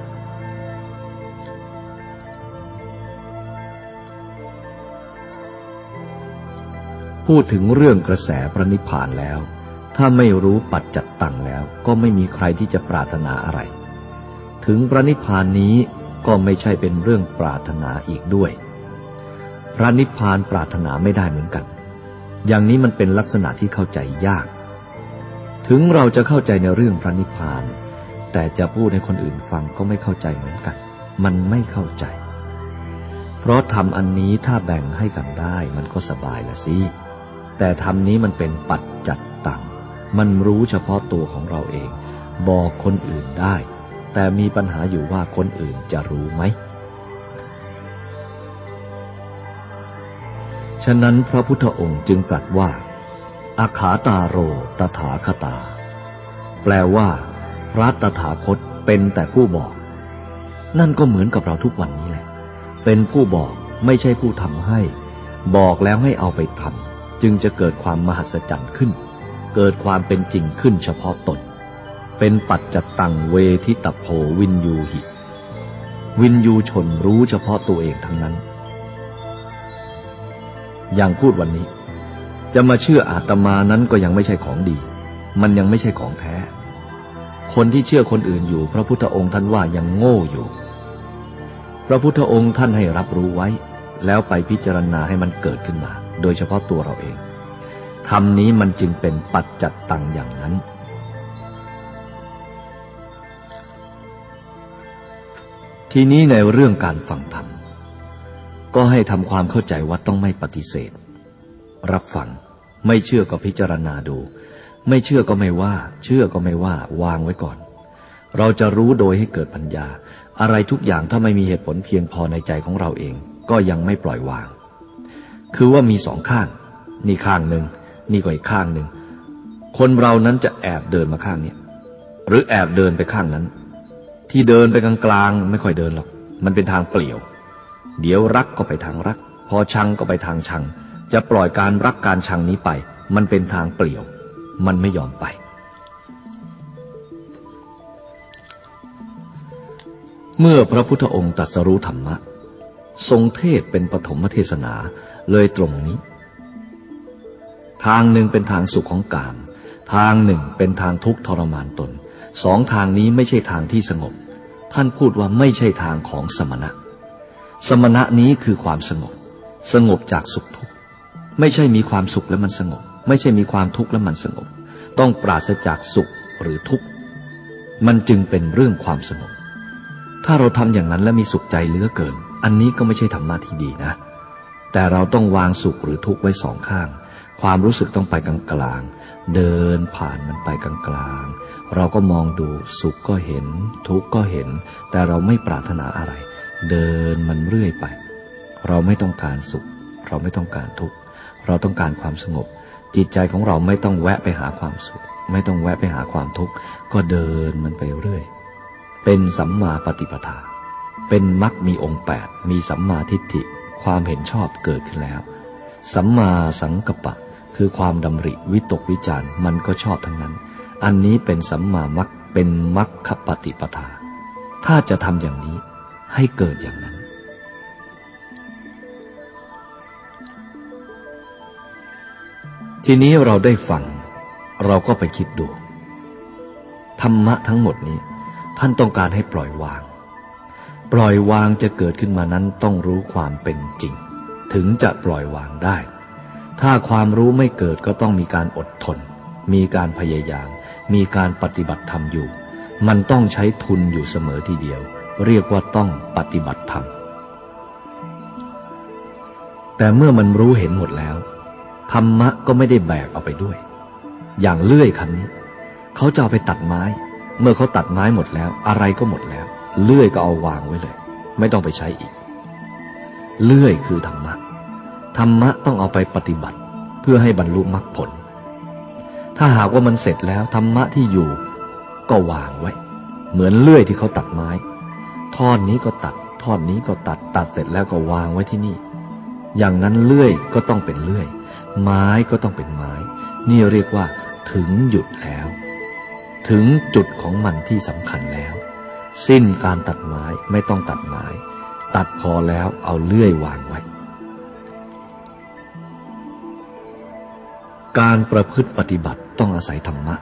พูดถึงเรื่องกระแสพระนิพพานแล้ว ถ้าไม่รู้ปัจจัตตังแล้ว ก็ไม่มีใครที่จะปรารถนาอะไร ถึงพระนิพพานนี้ก็ไม่ใช่เป็นเรื่องปรารถนาอีกด้วย พระนิพพานปรารถนาไม่ได้เหมือนกัน อย่างนี้มันเป็นลักษณะที่เข้าใจยาก ถึงเราจะเข้าใจในเรื่องพระนิพพาน แต่จะพูดให้คนอื่นฟังก็ไม่เข้าใจเหมือนกัน มันไม่เข้าใจ เพราะทำอันนี้ถ้าแบ่งให้กันได้มันก็สบายละสิ แต่ทำนี้มันเป็นปัจจัดตัง มันรู้เฉพาะตัวของเราเอง บอกคนอื่นได้ แต่มีปัญหาอยู่ว่าคนอื่นจะรู้ไหม ฉะนั้นพระพุทธองค์จึงตรัสว่า อาขาตาโรตถาคตา แปลว่า พระตถาคตเป็นแต่ผู้บอก นั่นก็เหมือนกับเราทุกวันนี้แหละ เป็นผู้บอกไม่ใช่ผู้ทำให้ บอกแล้วให้เอาไปทำจึงจะเกิดความมหัศจรรย์ขึ้น เกิดความเป็นจริงขึ้นเฉพาะตน เป็นปัจจตังเวทิตโพวินยูหิ วินยูชนรู้เฉพาะตัวเองทั้งนั้น อย่างพูดวันนี้ จะมาเชื่ออาตมานั้นก็ยังไม่ใช่ของดี มันยังไม่ใช่ของแท้ คนที่เชื่อคนอื่นอยู่ พระพุทธองค์ท่านว่ายังโง่อยู่ พระพุทธองค์ท่านให้รับรู้ไว้ แล้วไปพิจารณาให้มันเกิดขึ้นมา โดยเฉพาะตัวเราเองธรรมนี้มันจึงเป็นปัจจัดตังอย่างนั้นทีนี้ในเรื่องการฟังธรรม ก็ให้ทำความเข้าใจว่าต้องไม่ปฏิเสธ รับฟัง ไม่เชื่อก็พิจารณาดู ไม่เชื่อก็ไม่ว่า เชื่อก็ไม่ว่า วางไว้ก่อน เราจะรู้โดยให้เกิดปัญญา อะไรทุกอย่างถ้าไม่มีเหตุผลเพียงพอในใจของเราเอง ก็ยังไม่ปล่อยวาง คือว่ามีสองข้าง นี่ข้างหนึ่ง นี่ก็อีกข้างหนึ่ง คนเรานั้นจะแอบเดินมาข้างนี้ หรือแอบเดินไปข้างนั้น ที่เดินไปกลางๆไม่ค่อยเดินหรอก มันเป็นทางเปลี่ยว เดี๋ยวรักก็ไปทางรัก พอชังก็ไปทางชัง จะปล่อยการรักการชังนี้ไป มันเป็นทางเปลี่ยว มันไม่ยอมไป เมื่อพระพุทธองค์ตรัสรู้ธรรมะ ทรงเทศเป็นปฐมเทศนาเลยตรงนี้ ทางหนึ่งเป็นทางสุขของกาม ทางหนึ่งเป็นทางทุกข์ทรมานตน สองทางนี้ไม่ใช่ทางที่สงบ ท่านพูดว่าไม่ใช่ทางของสมณะ สมณะนี้คือความสงบ สงบจากสุขทุกข์ ไม่ใช่มีความสุขแล้วมันสงบ ไม่ใช่มีความทุกข์แล้วมันสงบ ต้องปราศจากสุขหรือทุกข์ มันจึงเป็นเรื่องความสงบ ถ้าเราทำอย่างนั้นแล้วมีสุขใจเหลือเกิน อันนี้ก็ไม่ใช่ธรรมะที่ดีนะ แต่เราต้องวางสุขหรือทุกข์ไว้สองข้าง ความรู้สึกต้องไปกลางกลาง เดินผ่านมันไปกลางกลางเราก็มองดูสุขก็เห็น ทุกข์ก็เห็น แต่เราไม่ปรารถนาอะไร เดินมันเรื่อยไป เราไม่ต้องการสุข เราไม่ต้องการทุกข์ เราต้องการความสงบ จิตใจของเราไม่ต้องแวะไปหาความสุข ไม่ต้องแวะไปหาความทุกข์ ก็เดินมันไปเรื่อย เป็นสัมมาปฏิปทา เป็นมรรคมีองค์แปดมีสัมมาทิฏฐิ ความเห็นชอบเกิดขึ้นแล้ว สัมมาสังกปะ คือความดำริวิตกวิจารมันก็ชอบทั้งนั้น อันนี้เป็นสัมมามรรคเป็นมรรคปฏิปทา ถ้าจะทำอย่างนี้ ให้เกิดอย่างนั้น ทีนี้เราได้ฟัง เราก็ไปคิดดู ธรรมะทั้งหมดนี้ ท่านต้องการให้ปล่อยวาง ปล่อยวางจะเกิดขึ้นมานั้นต้องรู้ความเป็นจริง ถึงจะปล่อยวางได้ ถ้าความรู้ไม่เกิดก็ต้องมีการอดทน มีการพยายาม มีการปฏิบัติธรรมอยู่ มันต้องใช้ทุนอยู่เสมอทีเดียว เรียกว่าต้องปฏิบัติธรรม แต่เมื่อมันรู้เห็นหมดแล้ว ธรรมะก็ไม่ได้แบกเอาไปด้วย อย่างเลื่อยคันนี้ เขาจะเอาไปตัดไม้ เมื่อเขาตัดไม้หมดแล้ว อะไรก็หมดแล้ว เลื่อยก็เอาวางไว้เลย ไม่ต้องไปใช้อีก เลื่อยคือธรรมะ ธรรมะต้องเอาไปปฏิบัติ เพื่อให้บรรลุมรรคผล ถ้าหากว่ามันเสร็จแล้วธรรมะที่อยู่ก็วางไว้ เหมือนเลื่อยที่เขาตัดไม้ ท่อนนี้ก็ตัด ท่อนนี้ก็ตัด ตัดเสร็จแล้วก็วางไว้ที่นี่ อย่างนั้นเลื่อยก็ต้องเป็นเลื่อย ไม้ก็ต้องเป็นไม้ นี่เรียกว่าถึงหยุดแล้ว ถึงจุดของมันที่สำคัญแล้ว สิ้นการตัดไม้ไม่ต้องตัดไม้ ตัดพอแล้วเอาเลื่อยวางไว้ การประพฤติปฏิบัติต้องอาศัยธรรมะ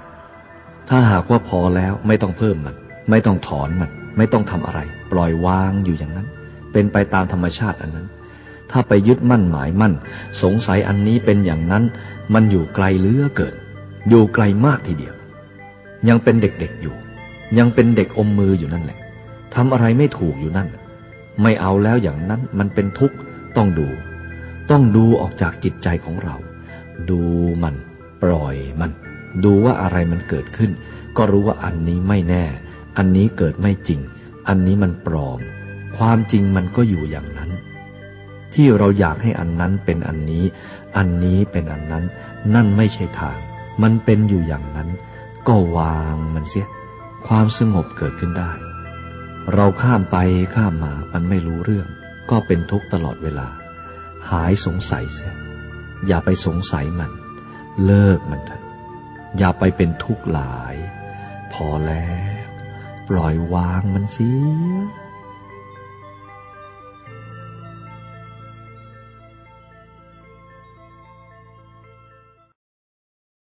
ถ้าหากว่าพอแล้วไม่ต้องเพิ่มมัน ไม่ต้องถอนมัน ไม่ต้องทำอะไร ปล่อยวางอยู่อย่างนั้น เป็นไปตามธรรมชาติอันนั้น ถ้าไปยึดมั่นหมายมั่น สงสัยอันนี้เป็นอย่างนั้น มันอยู่ไกลเลือเกิดอยู่ไกลมากทีเดียว ยังเป็นเด็กๆอยู่ ยังเป็นเด็กอมมืออยู่นั่นแหละทำอะไรไม่ถูกอยู่นั่น ไม่เอาแล้วอย่างนั้นมันเป็นทุกข์ต้องดู ต้องดูออกจากจิตใจของเรา ดูมัน ปล่อยมัน ดูว่าอะไรมันเกิดขึ้น ก็รู้ว่าอันนี้ไม่แน่ อันนี้เกิดไม่จริง อันนี้มันปลอม ความจริงมันก็อยู่อย่างนั้น ที่เราอยากให้อันนั้นเป็นอันนี้ อันนี้เป็นอันนั้น นั่นไม่ใช่ทาง มันเป็นอยู่อย่างนั้น ก็วางมันเสีย ความสงบเกิดขึ้นได้ เราข้ามไปข้ามมามันไม่รู้เรื่อง ก็เป็นทุกข์ตลอดเวลา หายสงสัยเสีย อย่าไปสงสัยมัน เลิกมันเถอะอย่าไปเป็นทุกข์หลาย พอแล้ว ปล่อยวางมันเสีย